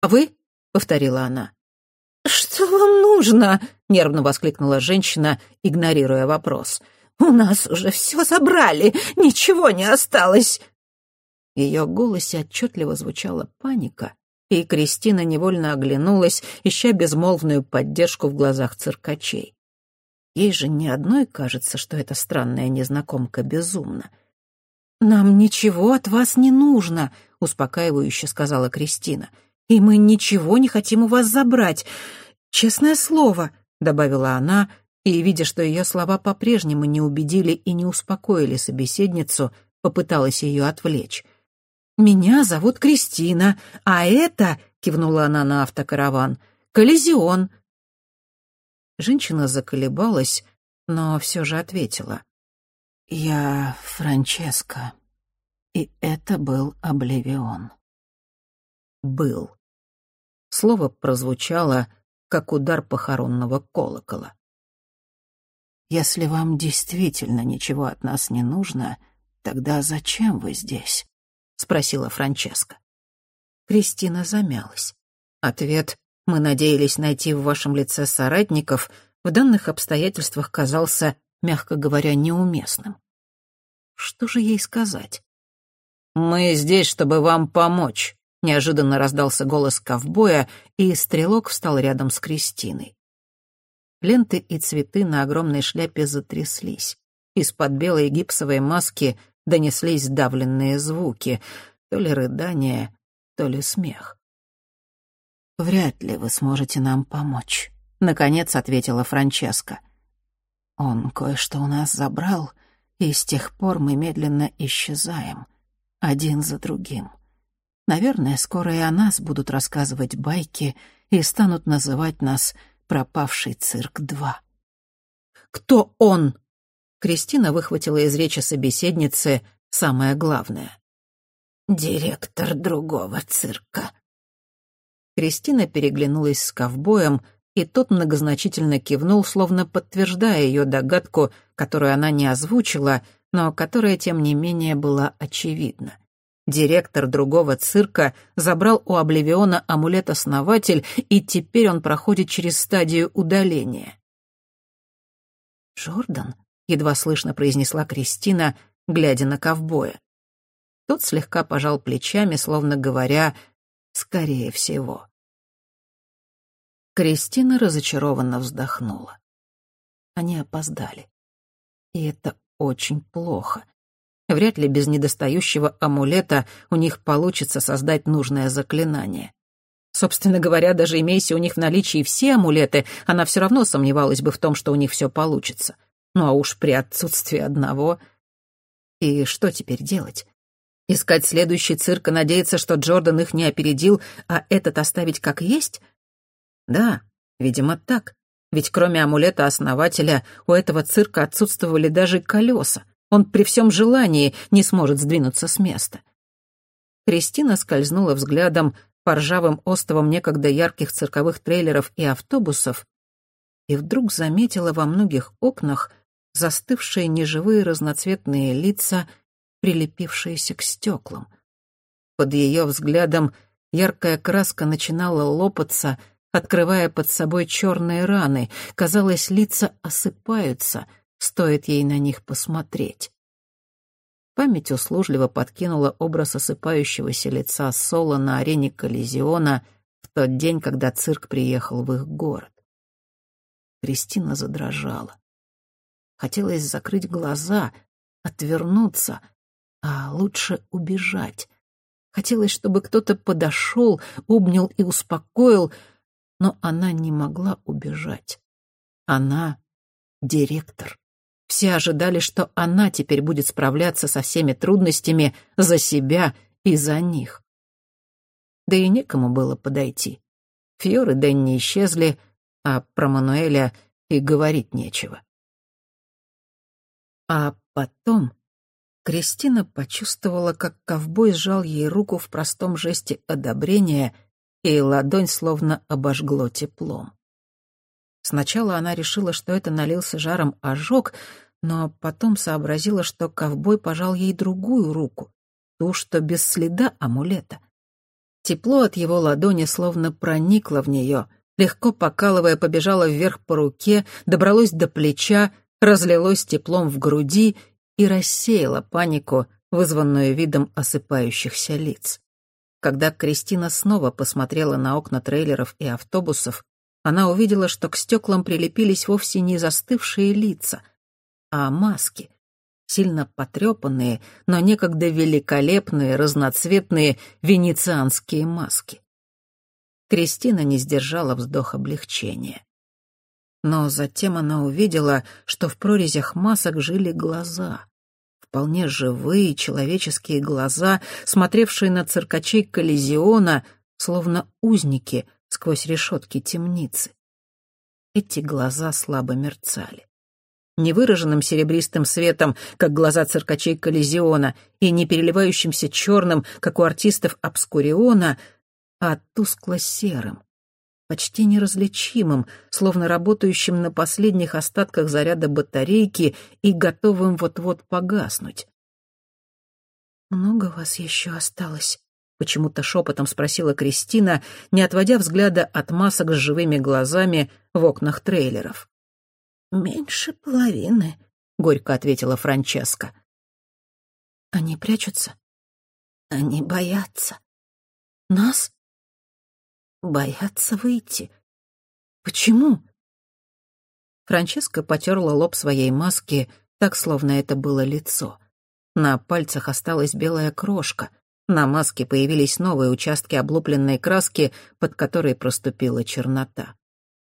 «А вы?» — повторила она. «Что вам нужно?» — нервно воскликнула женщина, игнорируя вопрос. «У нас уже все забрали, ничего не осталось». Ее голосе отчетливо звучала паника, и Кристина невольно оглянулась, ища безмолвную поддержку в глазах циркачей. Ей же ни одной кажется, что эта странная незнакомка безумна. «Нам ничего от вас не нужно», — успокаивающе сказала Кристина. «И мы ничего не хотим у вас забрать. Честное слово», — добавила она, и, видя, что ее слова по-прежнему не убедили и не успокоили собеседницу, попыталась ее отвлечь. «Меня зовут Кристина, а это...» — кивнула она на автокараван. «Коллизион». Женщина заколебалась, но все же ответила. «Я Франческа, и это был Обливион». «Был». Слово прозвучало, как удар похоронного колокола. «Если вам действительно ничего от нас не нужно, тогда зачем вы здесь?» — спросила Франческа. Кристина замялась. Ответ «Мы надеялись найти в вашем лице соратников» в данных обстоятельствах казался, мягко говоря, неуместным. Что же ей сказать? «Мы здесь, чтобы вам помочь», — неожиданно раздался голос ковбоя, и стрелок встал рядом с Кристиной. Ленты и цветы на огромной шляпе затряслись. Из-под белой гипсовой маски донеслись давленные звуки, то ли рыдание, то ли смех. «Вряд ли вы сможете нам помочь», — наконец ответила Франческа. «Он кое-что у нас забрал, и с тех пор мы медленно исчезаем, один за другим. Наверное, скоро и о нас будут рассказывать байки и станут называть нас «Пропавший цирк-2». «Кто он?» Кристина выхватила из речи собеседницы самое главное. «Директор другого цирка». Кристина переглянулась с ковбоем, и тот многозначительно кивнул, словно подтверждая ее догадку, которую она не озвучила, но которая, тем не менее, была очевидна. Директор другого цирка забрал у Обливиона амулет-основатель, и теперь он проходит через стадию удаления. «Джордан?» едва слышно произнесла Кристина, глядя на ковбоя. Тот слегка пожал плечами, словно говоря «скорее всего». Кристина разочарованно вздохнула. Они опоздали. И это очень плохо. Вряд ли без недостающего амулета у них получится создать нужное заклинание. Собственно говоря, даже имейся у них в наличии все амулеты, она все равно сомневалась бы в том, что у них все получится. Ну а уж при отсутствии одного... И что теперь делать? Искать следующий цирк и надеяться, что Джордан их не опередил, а этот оставить как есть? Да, видимо, так. Ведь кроме амулета основателя у этого цирка отсутствовали даже колеса. Он при всем желании не сможет сдвинуться с места. Кристина скользнула взглядом по ржавым остовам некогда ярких цирковых трейлеров и автобусов и вдруг заметила во многих окнах застывшие неживые разноцветные лица, прилепившиеся к стеклам. Под ее взглядом яркая краска начинала лопаться, открывая под собой черные раны. Казалось, лица осыпаются, стоит ей на них посмотреть. Память услужливо подкинула образ осыпающегося лица Соло на арене Коллизиона в тот день, когда цирк приехал в их город. Кристина задрожала. Хотелось закрыть глаза, отвернуться, а лучше убежать. Хотелось, чтобы кто-то подошел, обнял и успокоил, но она не могла убежать. Она — директор. Все ожидали, что она теперь будет справляться со всеми трудностями за себя и за них. Да и некому было подойти. Фьор и Дэнни исчезли, а про Мануэля и говорить нечего. А потом Кристина почувствовала, как ковбой сжал ей руку в простом жесте одобрения, и ладонь словно обожгло теплом. Сначала она решила, что это налился жаром ожог, но потом сообразила, что ковбой пожал ей другую руку, ту, что без следа амулета. Тепло от его ладони словно проникло в нее, легко покалывая, побежало вверх по руке, добралось до плеча, разлилось теплом в груди и рассеяло панику, вызванную видом осыпающихся лиц. Когда Кристина снова посмотрела на окна трейлеров и автобусов, она увидела, что к стеклам прилепились вовсе не застывшие лица, а маски, сильно потрепанные, но некогда великолепные, разноцветные венецианские маски. Кристина не сдержала вздох облегчения. Но затем она увидела, что в прорезях масок жили глаза. Вполне живые человеческие глаза, смотревшие на циркачей коллизиона, словно узники сквозь решетки темницы. Эти глаза слабо мерцали. Невыраженным серебристым светом, как глаза циркачей коллизиона, и не переливающимся черным, как у артистов обскуриона, а тускло-серым, почти неразличимым, словно работающим на последних остатках заряда батарейки и готовым вот-вот погаснуть. «Много вас еще осталось?» — почему-то шепотом спросила Кристина, не отводя взгляда от масок с живыми глазами в окнах трейлеров. «Меньше половины», — горько ответила Франческа. «Они прячутся?» «Они боятся». «Нас?» боятся выйти. Почему? Франческа потерла лоб своей маски, так, словно это было лицо. На пальцах осталась белая крошка. На маске появились новые участки облупленной краски, под которой проступила чернота.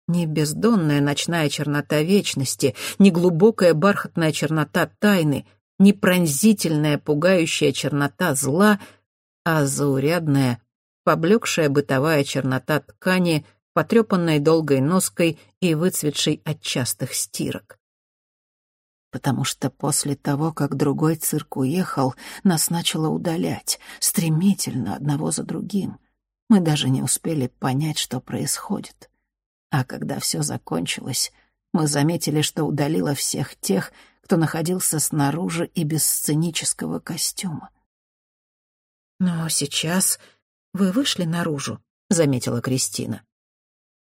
Не бездонная ночная чернота вечности, не глубокая бархатная чернота тайны, не пронзительная пугающая чернота зла, а заурядная поблекшая бытовая чернота ткани, потрепанной долгой ноской и выцветшей от частых стирок. Потому что после того, как другой цирк уехал, нас начало удалять, стремительно, одного за другим. Мы даже не успели понять, что происходит. А когда все закончилось, мы заметили, что удалило всех тех, кто находился снаружи и без сценического костюма. Но сейчас «Вы вышли наружу», — заметила Кристина.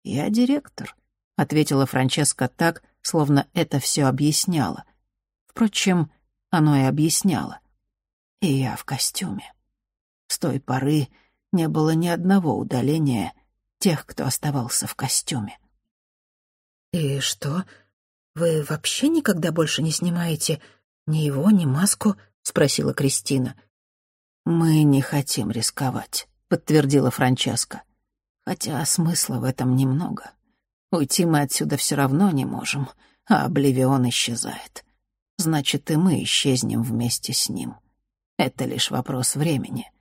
«Я директор», — ответила Франческа так, словно это все объясняло. Впрочем, оно и объясняло. И я в костюме. С той поры не было ни одного удаления тех, кто оставался в костюме. «И что? Вы вообще никогда больше не снимаете ни его, ни маску?» — спросила Кристина. «Мы не хотим рисковать подтвердила Франческа. Хотя смысла в этом немного. Уйти мы отсюда все равно не можем, а Обливион исчезает. Значит, и мы исчезнем вместе с ним. Это лишь вопрос времени.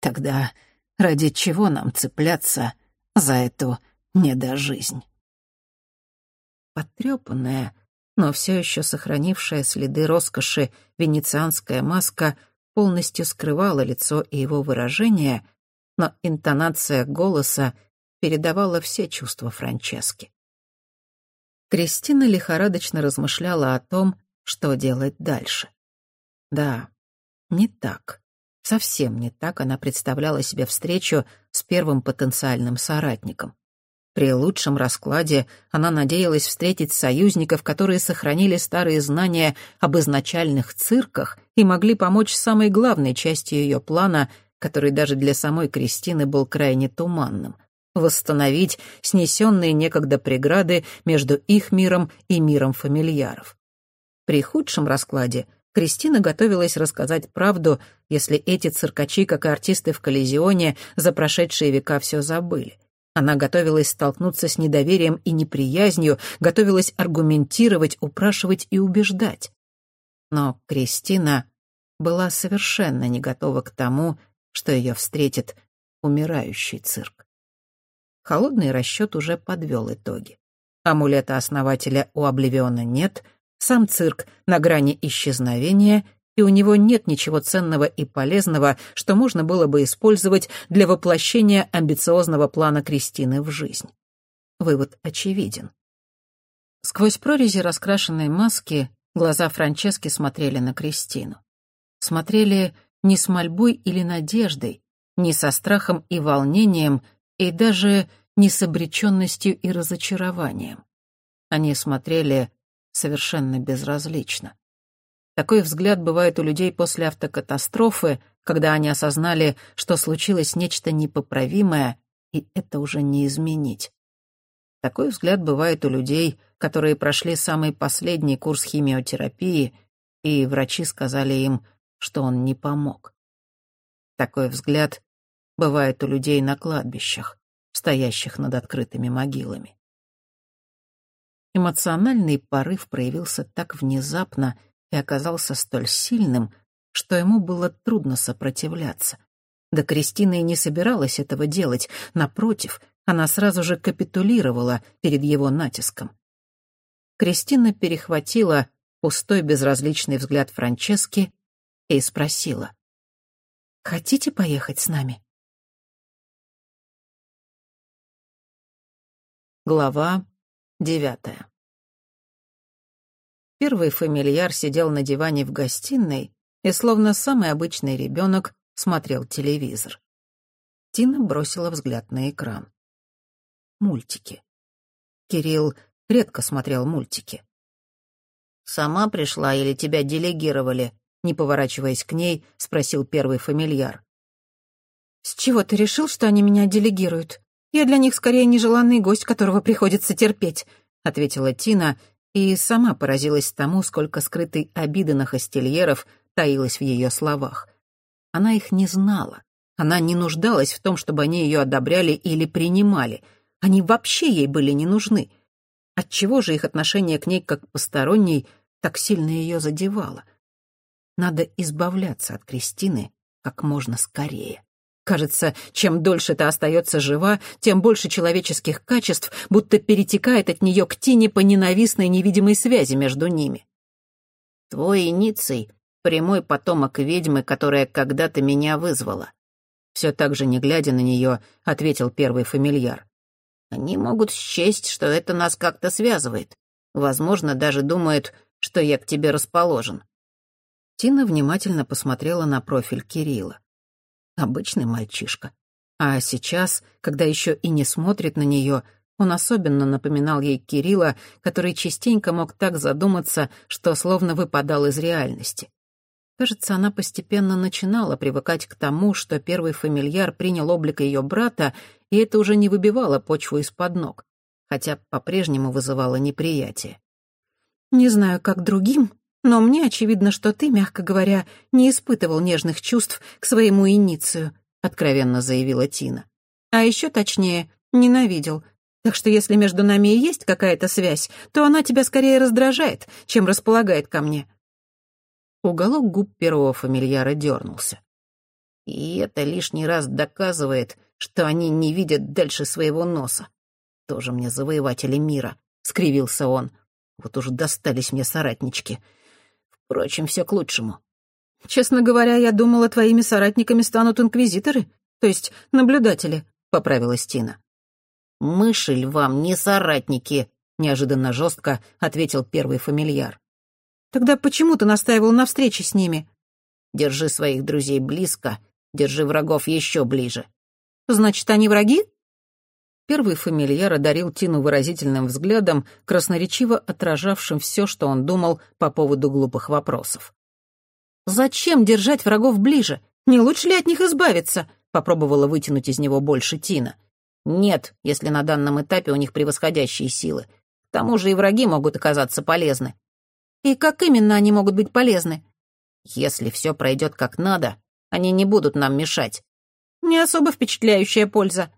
Тогда ради чего нам цепляться за эту недожизнь? Потрепанная, но все еще сохранившая следы роскоши венецианская маска полностью скрывала лицо и его выражение, но интонация голоса передавала все чувства Франчески. Кристина лихорадочно размышляла о том, что делать дальше. Да, не так. Совсем не так она представляла себе встречу с первым потенциальным соратником. При лучшем раскладе она надеялась встретить союзников, которые сохранили старые знания об изначальных цирках и могли помочь самой главной части ее плана который даже для самой Кристины был крайне туманным — восстановить снесенные некогда преграды между их миром и миром фамильяров. При худшем раскладе Кристина готовилась рассказать правду, если эти циркачи, как и артисты в Коллизионе, за прошедшие века все забыли. Она готовилась столкнуться с недоверием и неприязнью, готовилась аргументировать, упрашивать и убеждать. Но Кристина была совершенно не готова к тому, что ее встретит умирающий цирк. Холодный расчет уже подвел итоги. Амулета основателя у Обливиона нет, сам цирк на грани исчезновения, и у него нет ничего ценного и полезного, что можно было бы использовать для воплощения амбициозного плана Кристины в жизнь. Вывод очевиден. Сквозь прорези раскрашенной маски глаза Франчески смотрели на Кристину. Смотрели не с мольбой или надеждой, ни со страхом и волнением, и даже не с обреченностью и разочарованием. Они смотрели совершенно безразлично. Такой взгляд бывает у людей после автокатастрофы, когда они осознали, что случилось нечто непоправимое, и это уже не изменить. Такой взгляд бывает у людей, которые прошли самый последний курс химиотерапии, и врачи сказали им, что он не помог. Такой взгляд бывает у людей на кладбищах, стоящих над открытыми могилами. Эмоциональный порыв проявился так внезапно и оказался столь сильным, что ему было трудно сопротивляться. Да Кристина и не собиралась этого делать, напротив, она сразу же капитулировала перед его натиском. Кристина перехватила пустой безразличный взгляд Франчески и спросила. «Хотите поехать с нами?» Глава девятая Первый фамильяр сидел на диване в гостиной и, словно самый обычный ребенок, смотрел телевизор. Тина бросила взгляд на экран. Мультики. Кирилл редко смотрел мультики. «Сама пришла или тебя делегировали?» Не поворачиваясь к ней, спросил первый фамильяр. «С чего ты решил, что они меня делегируют? Я для них скорее нежеланный гость, которого приходится терпеть», — ответила Тина и сама поразилась тому, сколько скрытой обиды на хостельеров таилось в ее словах. Она их не знала. Она не нуждалась в том, чтобы они ее одобряли или принимали. Они вообще ей были не нужны. Отчего же их отношение к ней как посторонней так сильно ее задевало? Надо избавляться от Кристины как можно скорее. Кажется, чем дольше та остается жива, тем больше человеческих качеств будто перетекает от нее к Тине по ненавистной невидимой связи между ними. «Твой Ницей — прямой потомок ведьмы, которая когда-то меня вызвала». Все так же, не глядя на нее, ответил первый фамильяр. «Они могут счесть, что это нас как-то связывает. Возможно, даже думают, что я к тебе расположен». Тина внимательно посмотрела на профиль Кирилла. Обычный мальчишка. А сейчас, когда еще и не смотрит на нее, он особенно напоминал ей Кирилла, который частенько мог так задуматься, что словно выпадал из реальности. Кажется, она постепенно начинала привыкать к тому, что первый фамильяр принял облик ее брата, и это уже не выбивало почву из-под ног, хотя по-прежнему вызывало неприятие. «Не знаю, как другим, но мне очевидно, что ты, мягко говоря, не испытывал нежных чувств к своему иницию», — откровенно заявила Тина. «А еще точнее, ненавидел. Так что если между нами и есть какая-то связь, то она тебя скорее раздражает, чем располагает ко мне». Уголок губ первого фамильяра дернулся. И это лишний раз доказывает, что они не видят дальше своего носа. Тоже мне завоеватели мира, — скривился он. Вот уж достались мне соратнички. Впрочем, все к лучшему. «Честно говоря, я думала, твоими соратниками станут инквизиторы, то есть наблюдатели», — поправилась Тина. «Мышель вам не соратники», — неожиданно жестко ответил первый фамильяр. «Тогда почему ты настаивал на встрече с ними?» «Держи своих друзей близко, держи врагов еще ближе». «Значит, они враги?» Первый фамильяр одарил Тину выразительным взглядом, красноречиво отражавшим все, что он думал по поводу глупых вопросов. «Зачем держать врагов ближе? Не лучше ли от них избавиться?» — попробовала вытянуть из него больше Тина. «Нет, если на данном этапе у них превосходящие силы. К тому же и враги могут оказаться полезны». «И как именно они могут быть полезны?» «Если все пройдет как надо, они не будут нам мешать». «Не особо впечатляющая польза»,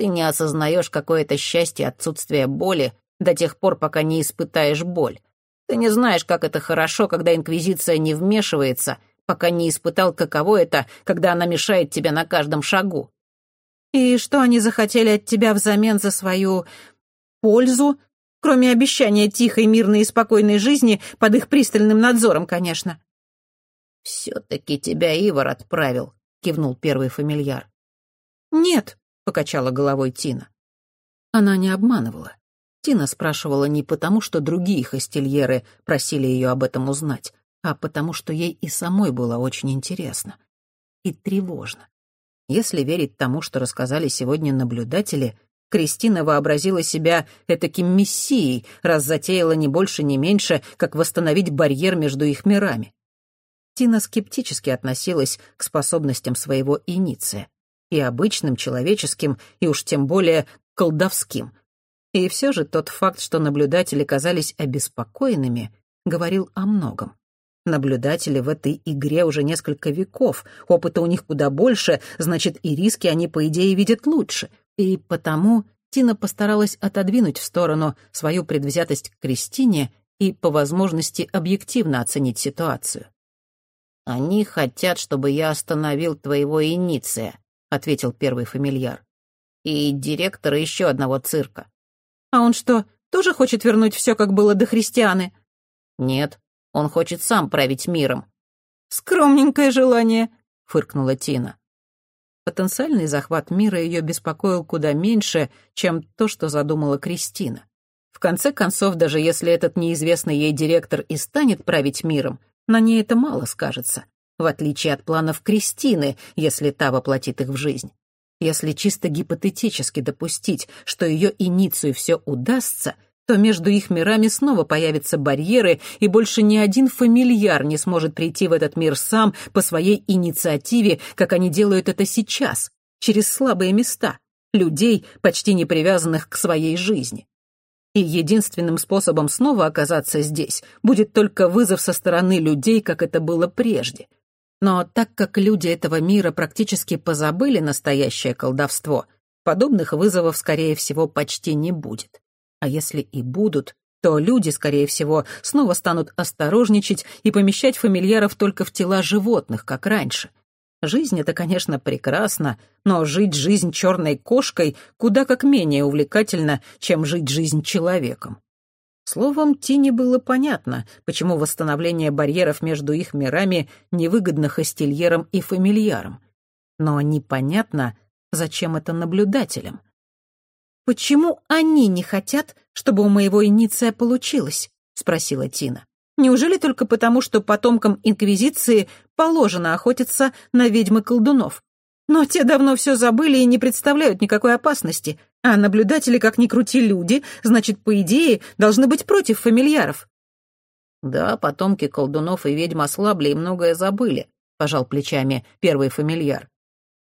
ты не осознаешь, какое это счастье отсутствие боли до тех пор, пока не испытаешь боль. Ты не знаешь, как это хорошо, когда Инквизиция не вмешивается, пока не испытал, каково это, когда она мешает тебе на каждом шагу. И что они захотели от тебя взамен за свою пользу, кроме обещания тихой, мирной и спокойной жизни под их пристальным надзором, конечно? «Все-таки тебя Ивар отправил», — кивнул первый фамильяр. «Нет», — покачала головой Тина. Она не обманывала. Тина спрашивала не потому, что другие хостельеры просили ее об этом узнать, а потому что ей и самой было очень интересно. И тревожно. Если верить тому, что рассказали сегодня наблюдатели, Кристина вообразила себя этаким мессией, раз затеяла не больше, не меньше, как восстановить барьер между их мирами. Тина скептически относилась к способностям своего иниция. И обычным, человеческим, и уж тем более колдовским. И все же тот факт, что наблюдатели казались обеспокоенными, говорил о многом. Наблюдатели в этой игре уже несколько веков, опыта у них куда больше, значит, и риски они, по идее, видят лучше. И потому Тина постаралась отодвинуть в сторону свою предвзятость к Кристине и, по возможности, объективно оценить ситуацию. «Они хотят, чтобы я остановил твоего иниция», — ответил первый фамильяр. «И директора еще одного цирка». «А он что, тоже хочет вернуть все, как было до христианы?» «Нет, он хочет сам править миром». «Скромненькое желание», — фыркнула Тина. Потенциальный захват мира ее беспокоил куда меньше, чем то, что задумала Кристина. В конце концов, даже если этот неизвестный ей директор и станет править миром, на ней это мало скажется, в отличие от планов Кристины, если та воплотит их в жизнь. Если чисто гипотетически допустить, что ее иницию все удастся — то между их мирами снова появятся барьеры, и больше ни один фамильяр не сможет прийти в этот мир сам по своей инициативе, как они делают это сейчас, через слабые места, людей, почти не привязанных к своей жизни. И единственным способом снова оказаться здесь будет только вызов со стороны людей, как это было прежде. Но так как люди этого мира практически позабыли настоящее колдовство, подобных вызовов, скорее всего, почти не будет. А если и будут, то люди, скорее всего, снова станут осторожничать и помещать фамильяров только в тела животных, как раньше. Жизнь — это, конечно, прекрасно, но жить жизнь черной кошкой куда как менее увлекательно, чем жить жизнь человеком. Словом, Тине было понятно, почему восстановление барьеров между их мирами невыгодно хостельерам и фамильярам. Но непонятно, зачем это наблюдателям — «Почему они не хотят, чтобы у моего иниция получилось?» — спросила Тина. «Неужели только потому, что потомкам Инквизиции положено охотиться на ведьмы-колдунов? Но те давно все забыли и не представляют никакой опасности, а наблюдатели, как ни крути люди, значит, по идее, должны быть против фамильяров». «Да, потомки колдунов и ведьм ослабли и многое забыли», — пожал плечами первый фамильяр.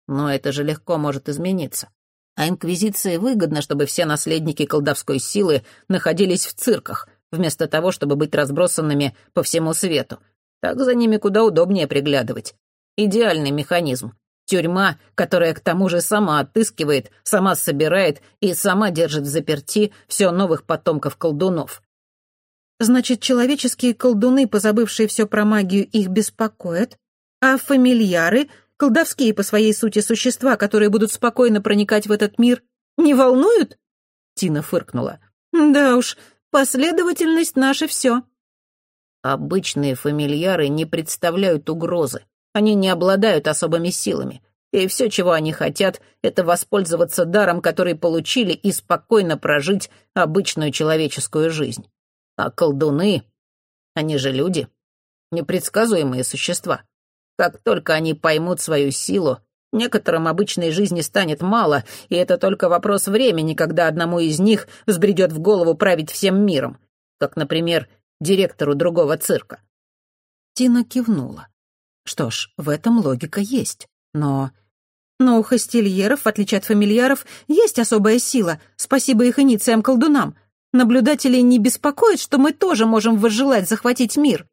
«Но это же легко может измениться. А Инквизиции выгодно, чтобы все наследники колдовской силы находились в цирках, вместо того, чтобы быть разбросанными по всему свету. Так за ними куда удобнее приглядывать. Идеальный механизм. Тюрьма, которая к тому же сама отыскивает, сама собирает и сама держит в заперти все новых потомков колдунов. Значит, человеческие колдуны, позабывшие все про магию, их беспокоят, а фамильяры колдовские по своей сути существа, которые будут спокойно проникать в этот мир, не волнуют?» Тина фыркнула. «Да уж, последовательность — наше все». «Обычные фамильяры не представляют угрозы. Они не обладают особыми силами. И все, чего они хотят, это воспользоваться даром, который получили, и спокойно прожить обычную человеческую жизнь. А колдуны, они же люди, непредсказуемые существа. Как только они поймут свою силу, некоторым обычной жизни станет мало, и это только вопрос времени, когда одному из них взбредет в голову править всем миром, как, например, директору другого цирка. Тина кивнула. Что ж, в этом логика есть, но... Но у хостельеров, в отличие от фамильяров, есть особая сила, спасибо их инициям-колдунам. Наблюдателей не беспокоит, что мы тоже можем возжелать захватить мир.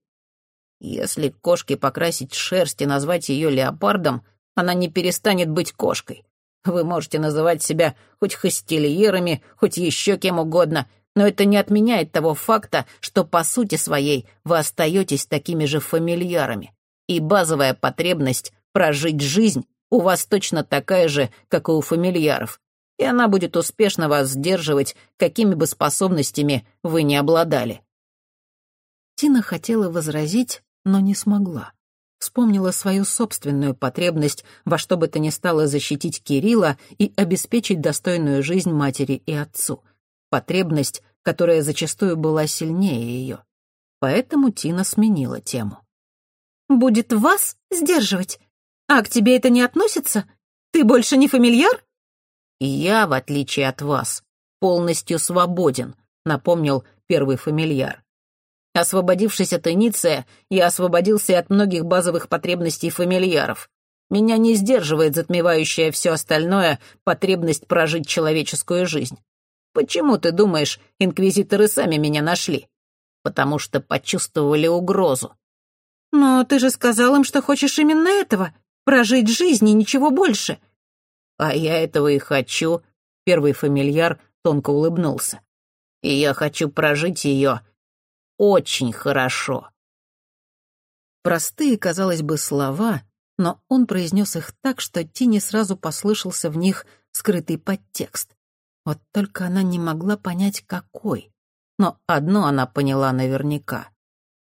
Если кошке покрасить шерсть и назвать ее леопардом, она не перестанет быть кошкой. Вы можете называть себя хоть хостельерами, хоть еще кем угодно, но это не отменяет того факта, что по сути своей вы остаетесь такими же фамильярами. И базовая потребность прожить жизнь у вас точно такая же, как и у фамильяров. И она будет успешно вас сдерживать, какими бы способностями вы не обладали. Тина хотела возразить, но не смогла. Вспомнила свою собственную потребность во что бы то ни стало защитить Кирилла и обеспечить достойную жизнь матери и отцу. Потребность, которая зачастую была сильнее ее. Поэтому Тина сменила тему. «Будет вас сдерживать? А к тебе это не относится? Ты больше не фамильяр?» «Я, в отличие от вас, полностью свободен», — напомнил первый фамильяр. Освободившись от Иниция, я освободился от многих базовых потребностей фамильяров. Меня не сдерживает затмевающая все остальное потребность прожить человеческую жизнь. Почему, ты думаешь, инквизиторы сами меня нашли? Потому что почувствовали угрозу. Но ты же сказал им, что хочешь именно этого — прожить жизнь и ничего больше. А я этого и хочу. Первый фамильяр тонко улыбнулся. И я хочу прожить ее очень хорошо. Простые, казалось бы, слова, но он произнес их так, что Тине сразу послышался в них скрытый подтекст. Вот только она не могла понять, какой. Но одно она поняла наверняка.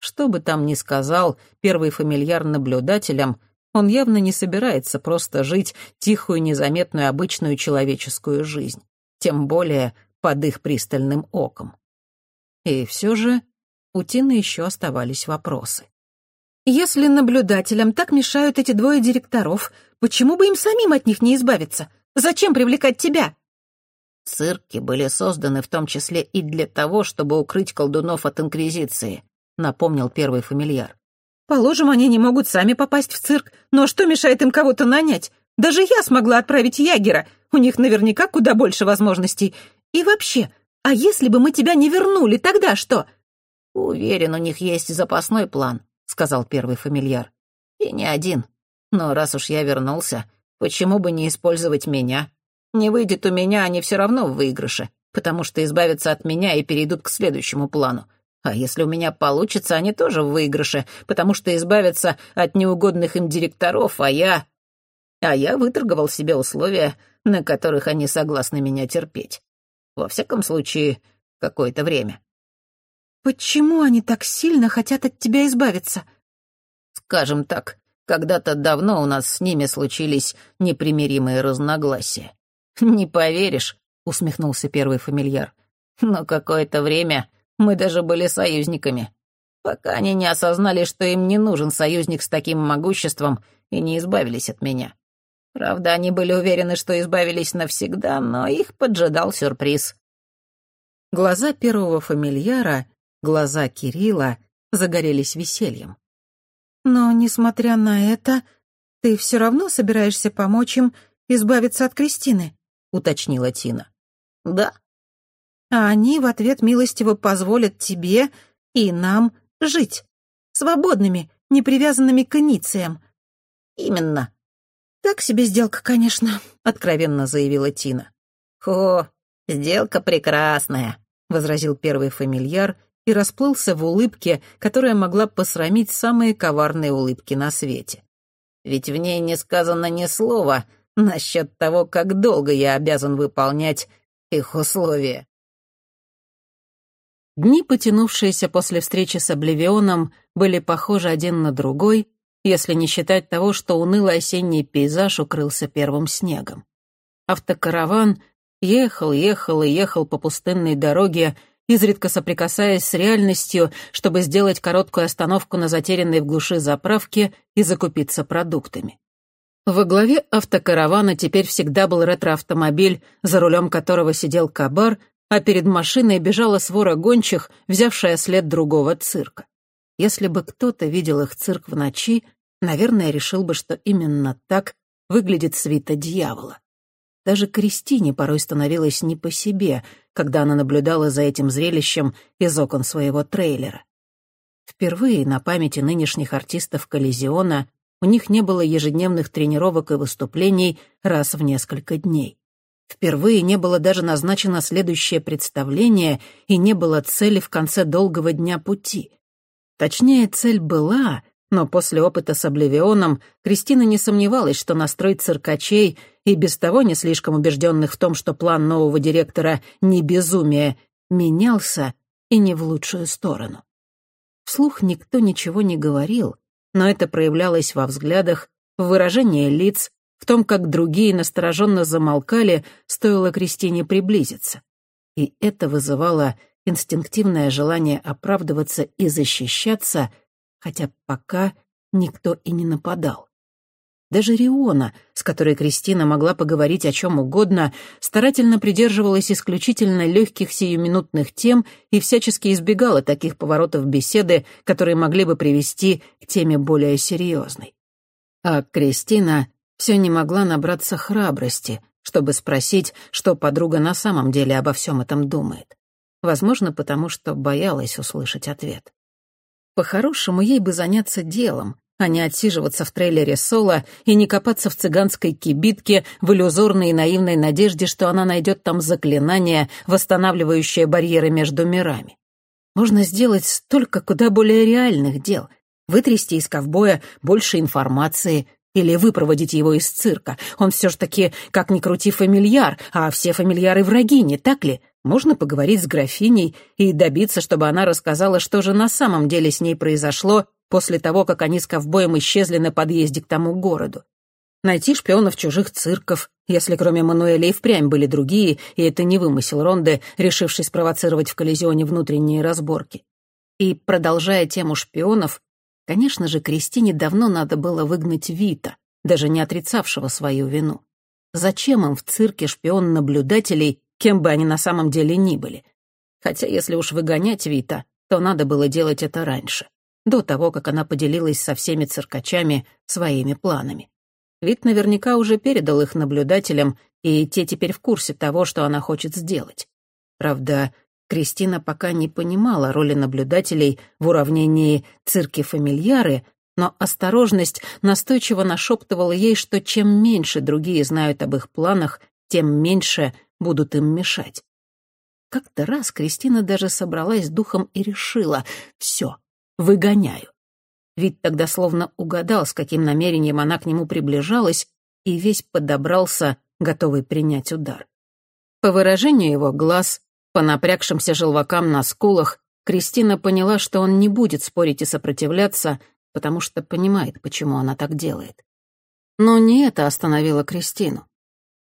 Что бы там ни сказал первый фамильяр наблюдателям, он явно не собирается просто жить тихую, незаметную, обычную человеческую жизнь. Тем более под их пристальным оком. И все же у Тины еще оставались вопросы. «Если наблюдателям так мешают эти двое директоров, почему бы им самим от них не избавиться? Зачем привлекать тебя?» Цирки были созданы в том числе и для того, чтобы укрыть колдунов от Инквизиции, напомнил первый фамильяр. Положим, они не могут сами попасть в цирк, но что мешает им кого-то нанять? Даже я смогла отправить ягера, у них наверняка куда больше возможностей. И вообще, а если бы мы тебя не вернули, тогда что? Уверен, у них есть запасной план, сказал первый фамильяр. И не один. Но раз уж я вернулся, почему бы не использовать меня? Не выйдет у меня, они все равно в выигрыше, потому что избавятся от меня и перейдут к следующему плану. А если у меня получится, они тоже в выигрыше, потому что избавятся от неугодных им директоров, а я... А я выторговал себе условия, на которых они согласны меня терпеть. Во всяком случае, какое-то время. «Почему они так сильно хотят от тебя избавиться?» «Скажем так, когда-то давно у нас с ними случились непримиримые разногласия. «Не поверишь», — усмехнулся первый фамильяр. «Но какое-то время мы даже были союзниками, пока они не осознали, что им не нужен союзник с таким могуществом и не избавились от меня. Правда, они были уверены, что избавились навсегда, но их поджидал сюрприз». Глаза первого фамильяра, глаза Кирилла загорелись весельем. «Но, несмотря на это, ты все равно собираешься помочь им избавиться от Кристины?» уточнила Тина. «Да». «А они в ответ милостиво позволят тебе и нам жить. Свободными, не привязанными к инициям». «Именно». «Так себе сделка, конечно», — откровенно заявила Тина. «О, сделка прекрасная», — возразил первый фамильяр и расплылся в улыбке, которая могла посрамить самые коварные улыбки на свете. «Ведь в ней не сказано ни слова насчет того, как долго я обязан выполнять их условия. Дни, потянувшиеся после встречи с Обливионом, были похожи один на другой, если не считать того, что унылый осенний пейзаж укрылся первым снегом. Автокараван ехал, ехал и ехал по пустынной дороге, изредка соприкасаясь с реальностью, чтобы сделать короткую остановку на затерянной в глуши заправке и закупиться продуктами. Во главе автокаравана теперь всегда был ретроавтомобиль, за рулем которого сидел кабар, а перед машиной бежала свора гончих, взявшая след другого цирка. Если бы кто-то видел их цирк в ночи, наверное, решил бы, что именно так выглядит свита дьявола. Даже Кристине порой становилось не по себе, когда она наблюдала за этим зрелищем из окон своего трейлера. Впервые на памяти нынешних артистов Коллизиона у них не было ежедневных тренировок и выступлений раз в несколько дней. Впервые не было даже назначено следующее представление и не было цели в конце долгого дня пути. Точнее, цель была, но после опыта с Обливионом Кристина не сомневалась, что настрой циркачей и без того не слишком убежденных в том, что план нового директора не безумие, менялся и не в лучшую сторону. Вслух никто ничего не говорил, но это проявлялось во взглядах, в выражении лиц, в том, как другие настороженно замолкали, стоило Кристине приблизиться. И это вызывало инстинктивное желание оправдываться и защищаться, хотя пока никто и не нападал. Даже Риона, с которой Кристина могла поговорить о чем угодно, старательно придерживалась исключительно легких сиюминутных тем и всячески избегала таких поворотов беседы, которые могли бы привести к теме более серьезной. А Кристина все не могла набраться храбрости, чтобы спросить, что подруга на самом деле обо всем этом думает. Возможно, потому что боялась услышать ответ. По-хорошему, ей бы заняться делом, а не отсиживаться в трейлере Соло и не копаться в цыганской кибитке в иллюзорной и наивной надежде, что она найдет там заклинание, восстанавливающее барьеры между мирами. Можно сделать столько куда более реальных дел. Вытрясти из ковбоя больше информации или выпроводить его из цирка. Он все ж таки, как ни крути, фамильяр, а все фамильяры враги, не так ли? Можно поговорить с графиней и добиться, чтобы она рассказала, что же на самом деле с ней произошло после того, как они с ковбоем исчезли на подъезде к тому городу. Найти шпионов чужих цирков, если кроме Мануэля и впрямь были другие, и это не вымысел Ронды, решивший спровоцировать в коллизионе внутренние разборки. И, продолжая тему шпионов, конечно же, Кристине давно надо было выгнать Вита, даже не отрицавшего свою вину. Зачем им в цирке шпион наблюдателей, кем бы они на самом деле ни были? Хотя если уж выгонять Вита, то надо было делать это раньше до того, как она поделилась со всеми циркачами своими планами. Вид наверняка уже передал их наблюдателям, и те теперь в курсе того, что она хочет сделать. Правда, Кристина пока не понимала роли наблюдателей в уравнении цирки-фамильяры, но осторожность настойчиво нашептывала ей, что чем меньше другие знают об их планах, тем меньше будут им мешать. Как-то раз Кристина даже собралась духом и решила — все, выгоняю. Вид тогда словно угадал, с каким намерением она к нему приближалась, и весь подобрался, готовый принять удар. По выражению его глаз, по напрягшимся желвакам на скулах, Кристина поняла, что он не будет спорить и сопротивляться, потому что понимает, почему она так делает. Но не это остановило Кристину,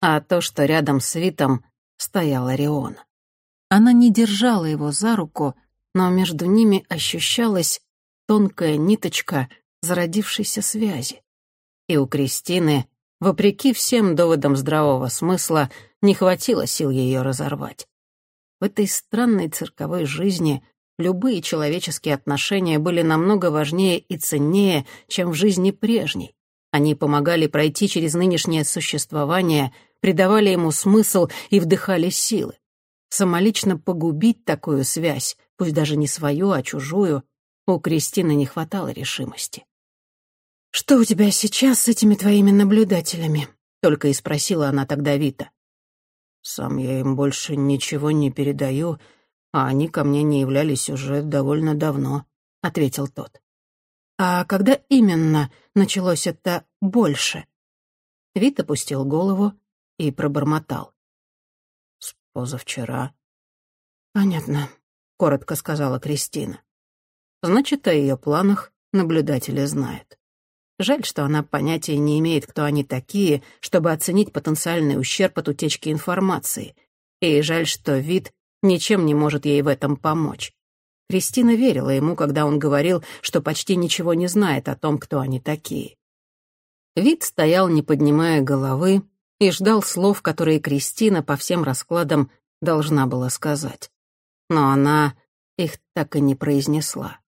а то, что рядом с Витом стояла Риона. Она не держала его за руку, но между ними ощущалась тонкая ниточка зародившейся связи. И у Кристины, вопреки всем доводам здравого смысла, не хватило сил ее разорвать. В этой странной цирковой жизни любые человеческие отношения были намного важнее и ценнее, чем в жизни прежней. Они помогали пройти через нынешнее существование, придавали ему смысл и вдыхали силы. Самолично погубить такую связь пусть даже не свою, а чужую, у Кристины не хватало решимости. «Что у тебя сейчас с этими твоими наблюдателями?» — только и спросила она тогда Вита. «Сам я им больше ничего не передаю, а они ко мне не являлись уже довольно давно», — ответил тот. «А когда именно началось это больше?» Вит опустил голову и пробормотал. «С позавчера». «Понятно коротко сказала Кристина. Значит, о ее планах наблюдатели знают. Жаль, что она понятия не имеет, кто они такие, чтобы оценить потенциальный ущерб от утечки информации. И жаль, что вид ничем не может ей в этом помочь. Кристина верила ему, когда он говорил, что почти ничего не знает о том, кто они такие. Вид стоял, не поднимая головы, и ждал слов, которые Кристина по всем раскладам должна была сказать но она их так и не произнесла.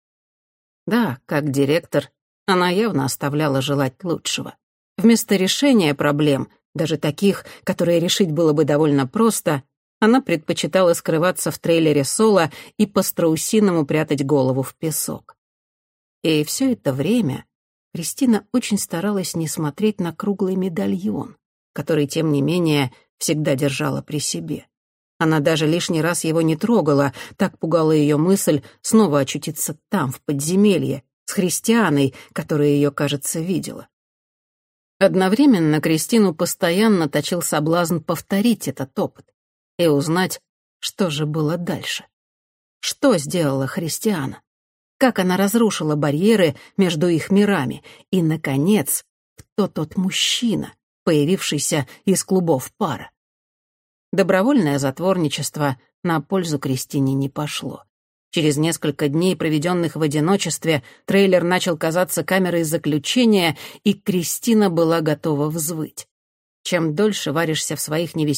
Да, как директор, она явно оставляла желать лучшего. Вместо решения проблем, даже таких, которые решить было бы довольно просто, она предпочитала скрываться в трейлере Соло и по-страусиному прятать голову в песок. И все это время Кристина очень старалась не смотреть на круглый медальон, который, тем не менее, всегда держала при себе. Она даже лишний раз его не трогала, так пугала ее мысль снова очутиться там, в подземелье, с христианой, которая ее, кажется, видела. Одновременно Кристину постоянно точил соблазн повторить этот опыт и узнать, что же было дальше. Что сделала христиана? Как она разрушила барьеры между их мирами? И, наконец, кто тот мужчина, появившийся из клубов пара? Добровольное затворничество на пользу Кристине не пошло. Через несколько дней, проведенных в одиночестве, трейлер начал казаться камерой заключения, и Кристина была готова взвыть. Чем дольше варишься в своих невеселых